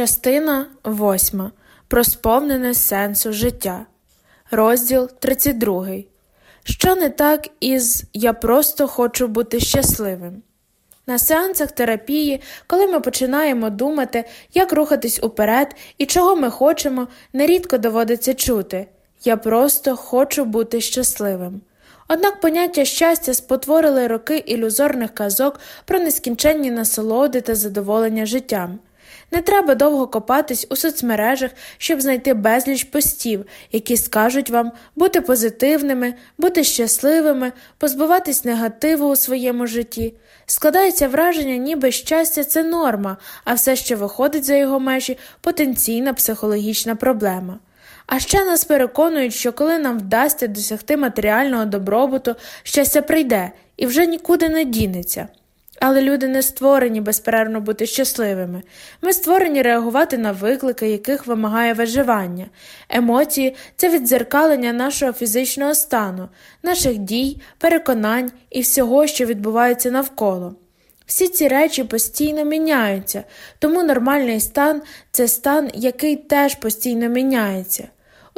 Частина 8. Про сповнене сенсу життя. Розділ 32. Що не так із Я просто хочу бути щасливим. На сеансах терапії, коли ми починаємо думати, як рухатись уперед і чого ми хочемо, нерідко доводиться чути Я просто хочу бути щасливим. Однак поняття щастя спотворили роки ілюзорних казок про нескінченні насолоди та задоволення життям. Не треба довго копатись у соцмережах, щоб знайти безліч постів, які скажуть вам бути позитивними, бути щасливими, позбуватись негативу у своєму житті. Складається враження, ніби щастя це норма, а все, що виходить за його межі, потенційна психологічна проблема. А ще нас переконують, що коли нам вдасться досягти матеріального добробуту, щастя прийде і вже нікуди не дінеться. Але люди не створені безперервно бути щасливими. Ми створені реагувати на виклики, яких вимагає виживання. Емоції це віддзеркалення нашого фізичного стану, наших дій, переконань і всього, що відбувається навколо. Всі ці речі постійно міняються, тому нормальний стан це стан, який теж постійно міняється.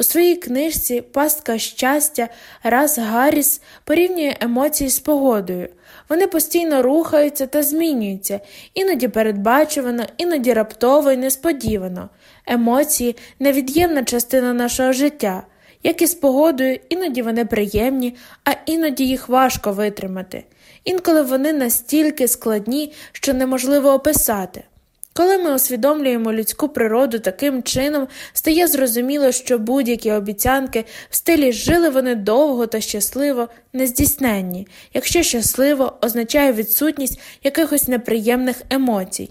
У своїй книжці Пастка щастя Раз Гарріс порівнює емоції з погодою. Вони постійно рухаються та змінюються, іноді передбачувано, іноді раптово і несподівано. Емоції невід'ємна частина нашого життя. Як і з погодою, іноді вони приємні, а іноді їх важко витримати. Інколи вони настільки складні, що неможливо описати. Коли ми усвідомлюємо людську природу таким чином, стає зрозуміло, що будь-які обіцянки в стилі жили вони довго та щасливо нездійсненні, якщо щасливо означає відсутність якихось неприємних емоцій.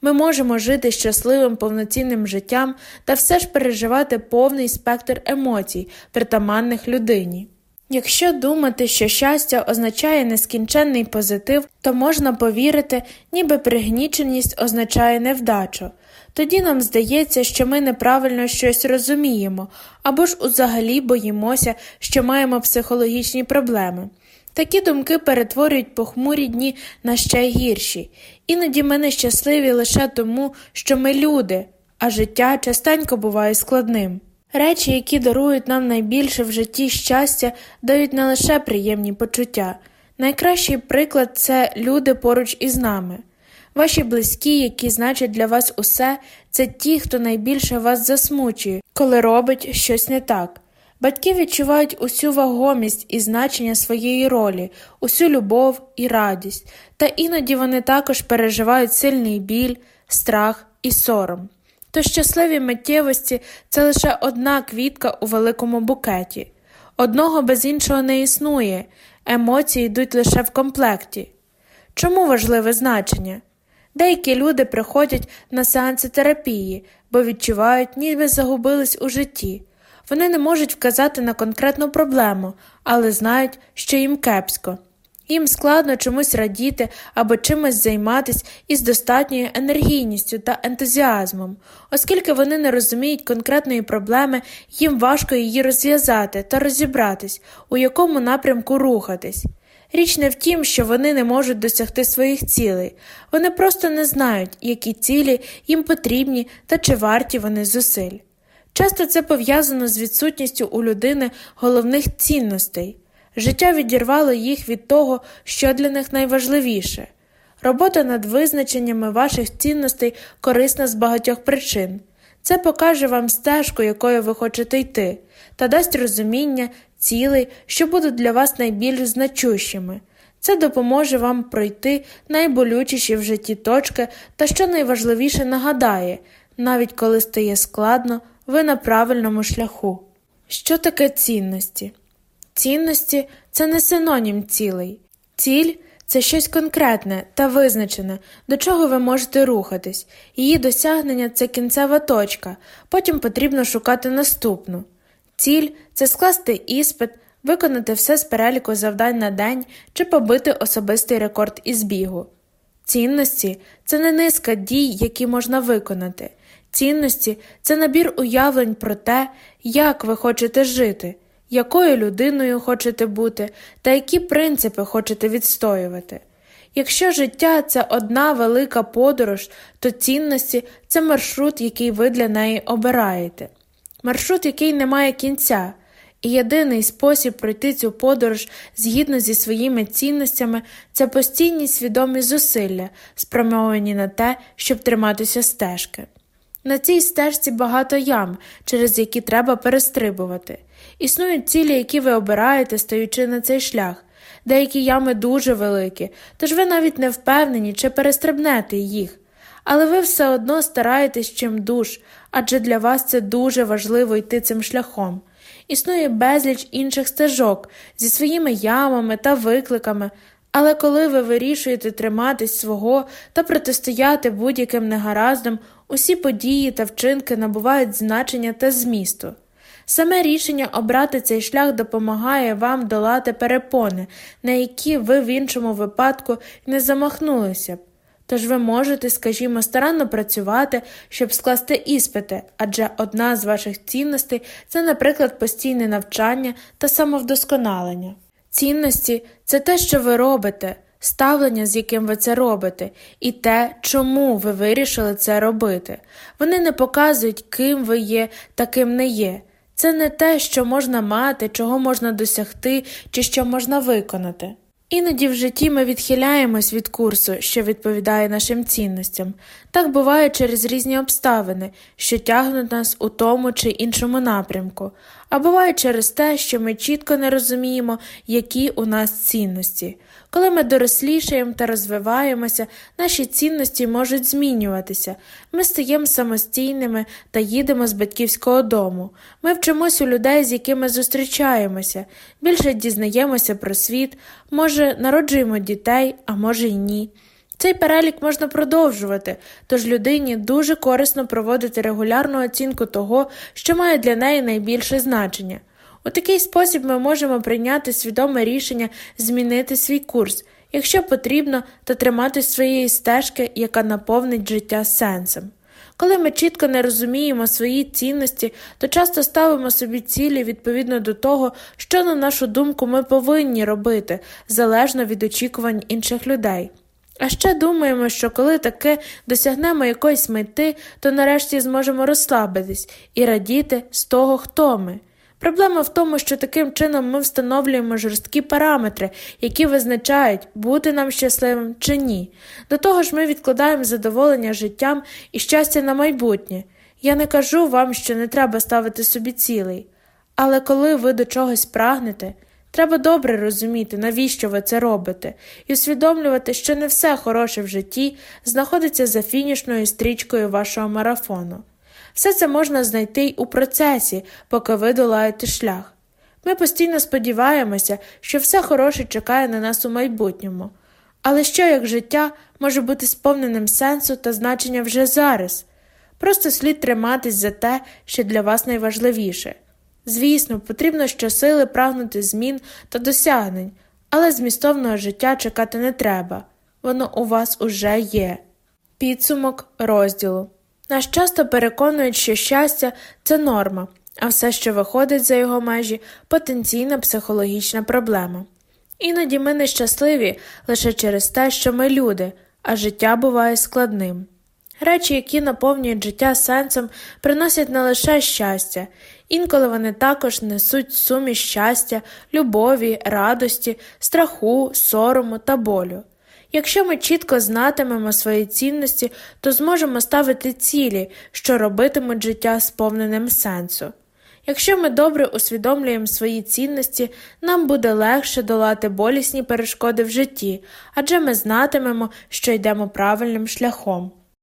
Ми можемо жити щасливим повноцінним життям та все ж переживати повний спектр емоцій, притаманних людині. Якщо думати, що щастя означає нескінченний позитив, то можна повірити, ніби пригніченість означає невдачу. Тоді нам здається, що ми неправильно щось розуміємо, або ж взагалі боїмося, що маємо психологічні проблеми. Такі думки перетворюють похмурі дні на ще гірші, іноді ми нещасливі лише тому, що ми люди, а життя частенько буває складним. Речі, які дарують нам найбільше в житті щастя, дають не лише приємні почуття. Найкращий приклад це люди поруч із нами. Ваші близькі, які значать для вас усе, це ті, хто найбільше вас засмучує, коли робить щось не так. Батьки відчувають усю вагомість і значення своєї ролі, усю любов і радість, та іноді вони також переживають сильний біль, страх і сором то щасливі миттєвості це лише одна квітка у великому букеті. Одного без іншого не існує, емоції йдуть лише в комплекті. Чому важливе значення? Деякі люди приходять на сеанси терапії, бо відчувають, ніби загубились у житті. Вони не можуть вказати на конкретну проблему, але знають, що їм кепсько. Їм складно чомусь радіти або чимось займатися із достатньою енергійністю та ентузіазмом, оскільки вони не розуміють конкретної проблеми, їм важко її розв'язати та розібратись, у якому напрямку рухатись. Річ не в тім, що вони не можуть досягти своїх цілей, вони просто не знають, які цілі їм потрібні та чи варті вони зусиль. Часто це пов'язано з відсутністю у людини головних цінностей. Життя відірвало їх від того, що для них найважливіше. Робота над визначеннями ваших цінностей корисна з багатьох причин. Це покаже вам стежку, якою ви хочете йти, та дасть розуміння, цілей, що будуть для вас найбільш значущими. Це допоможе вам пройти найболючіші в житті точки та, що найважливіше, нагадає, навіть коли стає складно, ви на правильному шляху. Що таке цінності? Цінності це не синонім цілей. Ціль це щось конкретне та визначене, до чого ви можете рухатись. Її досягнення це кінцева точка, потім потрібно шукати наступну. Ціль це скласти іспит, виконати все з переліку завдань на день чи побити особистий рекорд із бігу. Цінності це не низка дій, які можна виконати. Цінності це набір уявлень про те, як ви хочете жити якою людиною хочете бути та які принципи хочете відстоювати. Якщо життя це одна велика подорож, то цінності це маршрут, який ви для неї обираєте, маршрут, який не має кінця. І єдиний спосіб пройти цю подорож згідно зі своїми цінностями це постійні свідомі зусилля, спрямовані на те, щоб триматися стежки. На цій стежці багато ям, через які треба перестрибувати. Існують цілі, які ви обираєте, стаючи на цей шлях. Деякі ями дуже великі, тож ви навіть не впевнені, чи перестрибнете їх. Але ви все одно стараєтесь чим душ, адже для вас це дуже важливо йти цим шляхом. Існує безліч інших стежок зі своїми ямами та викликами, але коли ви вирішуєте триматись свого та протистояти будь-яким негараздам, усі події та вчинки набувають значення та змісту. Саме рішення обрати цей шлях допомагає вам долати перепони, на які ви в іншому випадку не замахнулися б. Тож ви можете, скажімо, старанно працювати, щоб скласти іспити, адже одна з ваших цінностей це, наприклад, постійне навчання та самовдосконалення. Цінності це те, що ви робите, ставлення, з яким ви це робите, і те, чому ви вирішили це робити. Вони не показують, ким ви є та ким не є. Це не те, що можна мати, чого можна досягти чи що можна виконати. Іноді в житті ми відхиляємось від курсу, що відповідає нашим цінностям. Так буває через різні обставини, що тягнуть нас у тому чи іншому напрямку, а буває через те, що ми чітко не розуміємо, які у нас цінності. Коли ми дорослішаємо та розвиваємося, наші цінності можуть змінюватися. Ми стаємо самостійними та їдемо з батьківського дому. Ми вчимось у людей, з якими зустрічаємося, більше дізнаємося про світ, може, народжуємо дітей, а може й ні. Цей перелік можна продовжувати, тож людині дуже корисно проводити регулярну оцінку того, що має для неї найбільше значення. У такий спосіб ми можемо прийняти свідоме рішення змінити свій курс, якщо потрібно, та тримати своєї стежки, яка наповнить життя сенсом. Коли ми чітко не розуміємо свої цінності, то часто ставимо собі цілі відповідно до того, що, на нашу думку, ми повинні робити, залежно від очікувань інших людей. А ще думаємо, що коли таки досягнемо якоїсь мети, то нарешті зможемо розслабитись і радіти з того, хто ми. Проблема в тому, що таким чином ми встановлюємо жорсткі параметри, які визначають, бути нам щасливим чи ні. До того ж, ми відкладаємо задоволення життям і щастя на майбутнє. Я не кажу вам, що не треба ставити собі цілий. Але коли ви до чогось прагнете, треба добре розуміти, навіщо ви це робите, і усвідомлювати, що не все хороше в житті знаходиться за фінішною стрічкою вашого марафону. Все це можна знайти й у процесі, поки ви долаєте шлях. Ми постійно сподіваємося, що все хороше чекає на нас у майбутньому. Але що як життя може бути сповненим сенсу та значення вже зараз? Просто слід триматись за те, що для вас найважливіше. Звісно, потрібно щосили прагнути змін та досягнень, але змістовного життя чекати не треба воно у вас уже є. Підсумок розділу нас часто переконують, що щастя це норма, а все, що виходить за його межі, потенційна психологічна проблема. Іноді ми нещасливі лише через те, що ми люди, а життя буває складним. Речі, які наповнюють життя сенсом, приносять не лише щастя, інколи вони також несуть сумі щастя, любові, радості, страху, сорому та болю. Якщо ми чітко знатимемо свої цінності, то зможемо ставити цілі, що робитимуть життя сповненим сенсу. Якщо ми добре усвідомлюємо свої цінності, нам буде легше долати болісні перешкоди в житті, адже ми знатимемо, що йдемо правильним шляхом.